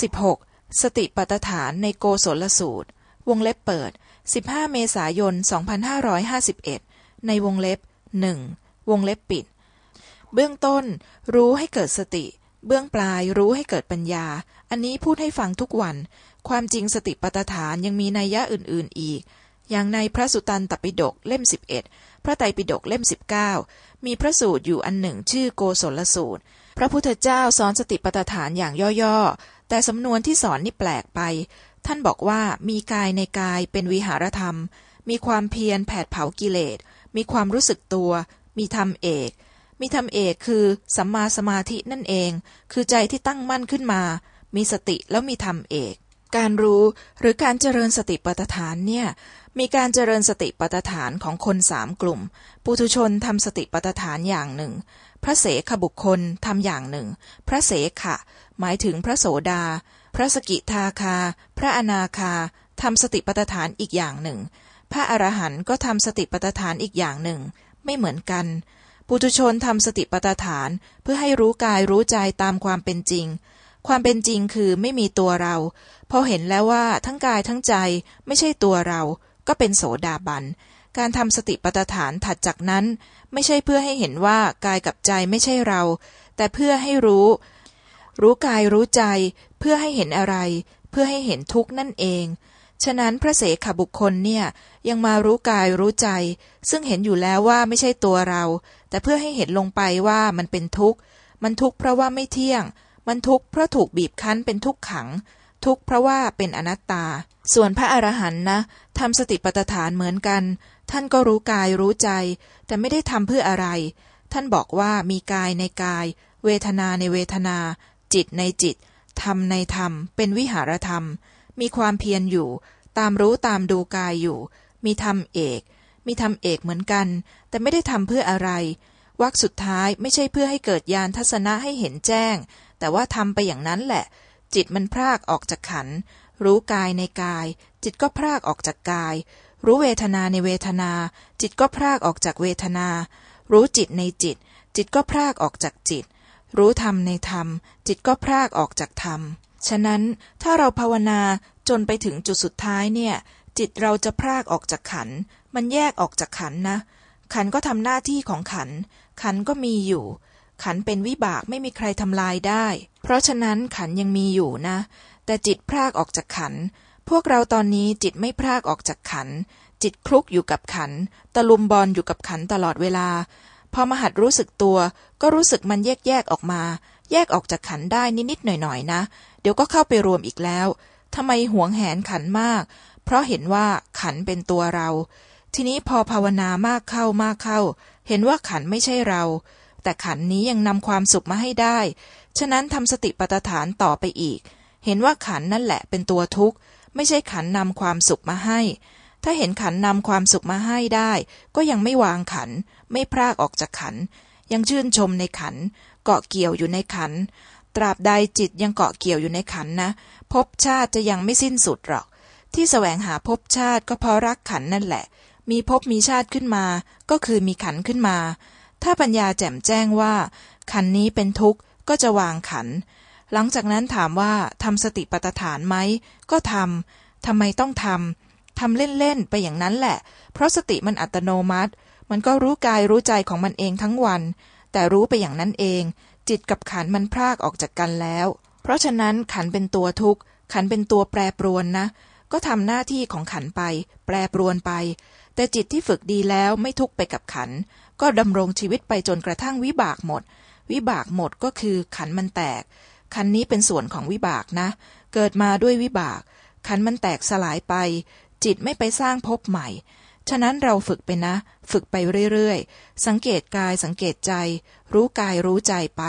16. สติปัฏฐานในโกศลสูตร วงเล็บเปิด 15 เมษายน 2551 ในวงเล็บหนึ่งวงเล็บปิด เบื้องต้น รู้ให้เกิดสติ เบื้องปลายรู้ให้เกิดปัญญา อันนี้พูดให้ฟังทุกวัน ความจริงสติปัฏฐานยังมีนัยยะอื่น ๆ อีก อย่างในพระสุตันตปิฎกเล่ม 11 พระไตรปิฎกเล่ม 19 มีพระสูตรอยู่อันหนึ่งชื่อโกศลสูตร พระพุทธเจ้าสอนสติปัฏฐานอย่างย่อๆ แต่สำนวนที่สอนนี่แปลกไป ท่านบอกว่ามีกายในกายเป็นวิหารธรรม มีความเพียรแผดเผากิเลส มีความรู้สึกตัว มีธรรมเอก มีธรรมเอกคือสัมมาสมาธินั่นเอง คือใจที่ตั้งมั่นขึ้นมา มีสติแล้วมีธรรมเอก การรู้หรือการเจริญสติปัฏฐานเนี่ยมีการเจริญสติปัฏฐานของคนสามกลุ่ม ปุถุชนทำสติปัฏฐานอย่างหนึ่ง พระเสขบุคคลทำอย่างหนึ่ง พระเสขะ หมายถึงพระโสดา พระสกิทาคา พระอนาคาทำสติปัฏฐานอีกอย่างหนึ่ง พระอรหันต์ก็ทำสติปัฏฐานอีกอย่างหนึ่ง ไม่เหมือนกัน ปุถุชนทำสติปัฏฐานเพื่อให้รู้กายรู้ใจตามความเป็นจริง ความเป็นจริงคือไม่มีตัวเรา พอเห็นแล้วว่าทั้งกายทั้งใจไม่ใช่ตัวเรา ก็เป็นโสดาบัน การทำสติปัฏฐานถัดจากนั้น ไม่ใช่เพื่อให้เห็นว่ากายกับใจไม่ใช่เรา แต่เพื่อให้รู้ รู้กายรู้ใจเพื่อให้เห็นอะไร เพื่อให้เห็นทุกข์นั่นเอง ฉะนั้นพระเสขบุคคลเนี่ยยังมารู้กายรู้ใจ ซึ่งเห็นอยู่แล้วว่าไม่ใช่ตัวเรา แต่เพื่อให้เห็นลงไปว่ามันเป็นทุกข์ มันทุกข์เพราะว่าไม่เที่ยง มันทุกข์เพราะถูกบีบคั้นเป็นทุกขัง ทุกข์เพราะว่าเป็นอนัตตา ส่วนพระอรหันต์นะทำสติปัฏฐานเหมือนกัน ท่านก็รู้กายรู้ใจ แต่ไม่ได้ทำเพื่ออะไร ท่านบอกว่ามีกายในกาย เวทนาในเวทนา จิตในจิต ธรรมในธรรม เป็นวิหารธรรม มีความเพียรอยู่ ตามรู้ตามดูกายอยู่ มีธรรมเอก มีธรรมเอกเหมือนกัน แต่ไม่ได้ทำเพื่ออะไรวรรคสุดท้ายไม่ใช่เพื่อให้เกิดญาณทัศนะให้เห็นแจ้ง แต่ว่าทำไปอย่างนั้นแหละ จิตมันพรากออกจากขัน รู้กายในกาย จิตก็พรากออกจากกาย รู้เวทนาในเวทนา จิตก็พรากออกจากเวทนา รู้จิตในจิต จิตก็พรากออกจากจิต รู้ธรรมในธรรม จิตก็พรากออกจากธรรม ฉะนั้นถ้าเราภาวนาจนไปถึงจุดสุดท้ายเนี่ย จิตเราจะพรากออกจากขัน มันแยกออกจากขันนะ ขันก็ทำหน้าที่ของขัน ขันก็มีอยู่ ขันเป็นวิบากไม่มีใครทำลายได้ เพราะฉะนั้นขันยังมีอยู่นะ แต่จิตพรากออกจากขัน พวกเราตอนนี้จิตไม่พรากออกจากขันจิตคลุกอยู่กับขัน ตะลุมบอลอยู่กับขันตลอดเวลา พอมาหัดรู้สึกตัว ก็รู้สึกมันแยกแยกออกมา แยกออกจากขันได้นิดๆหน่อยๆนะ เดี๋ยวก็เข้าไปรวมอีกแล้วทำไมหวงแหนขันมาก เพราะเห็นว่าขันเป็นตัวเรา ทีนี้พอภาวนามากเข้ามากเข้า เห็นว่าขันไม่ใช่เรา แต่ขันนี้ยังนำความสุขมาให้ได้ ฉะนั้นทำสติปัฏฐานต่อไปอีก เห็นว่าขันนั่นแหละเป็นตัวทุกข์ ไม่ใช่ขันนำความสุขมาให้ ถ้าเห็นขันนำความสุขมาให้ได้ ก็ยังไม่วางขัน ไม่พรากออกจากขัน ยังชื่นชมในขัน เกาะเกี่ยวอยู่ในขัน ตราบใดจิตยังเกาะเกี่ยวอยู่ในขันนะภพชาติจะยังไม่สิ้นสุดหรอก ที่แสวงหาภพชาติก็เพราะรักขันนั่นแหละ มีภพมีชาติขึ้นมา ก็คือมีขันขึ้นมา ถ้าปัญญาแจ่มแจ้งว่า ขันนี้เป็นทุกข์ก็จะวางขัน หลังจากนั้นถามว่าทำสติปัฏฐานไหมก็ทำทำไมต้องทำ ทำเล่น ๆ ไปอย่างนั้นแหละ เพราะสติมันอัตโนมัติ มันก็รู้กายรู้ใจของมันเองทั้งวัน แต่รู้ไปอย่างนั้นเอง จิตกับขันมันพรากออกจากกันแล้ว เพราะฉะนั้นขันเป็นตัวทุกข์ ขันเป็นตัวแปรปรวนนะ ก็ทำหน้าที่ของขันไป แปรปรวนไป แต่จิตที่ฝึกดีแล้วไม่ทุกข์ไปกับขัน ก็ดำรงชีวิตไปจนกระทั่งวิบากหมด วิบากหมดก็คือขันมันแตก ขันนี้เป็นส่วนของวิบากนะ เกิดมาด้วยวิบากขันมันแตกสลายไป จิตไม่ไปสร้างพบใหม่ ฉะนั้นเราฝึกไปนะ ฝึกไปเรื่อยๆ สังเกตกายสังเกตใจ รู้กายรู้ใจไป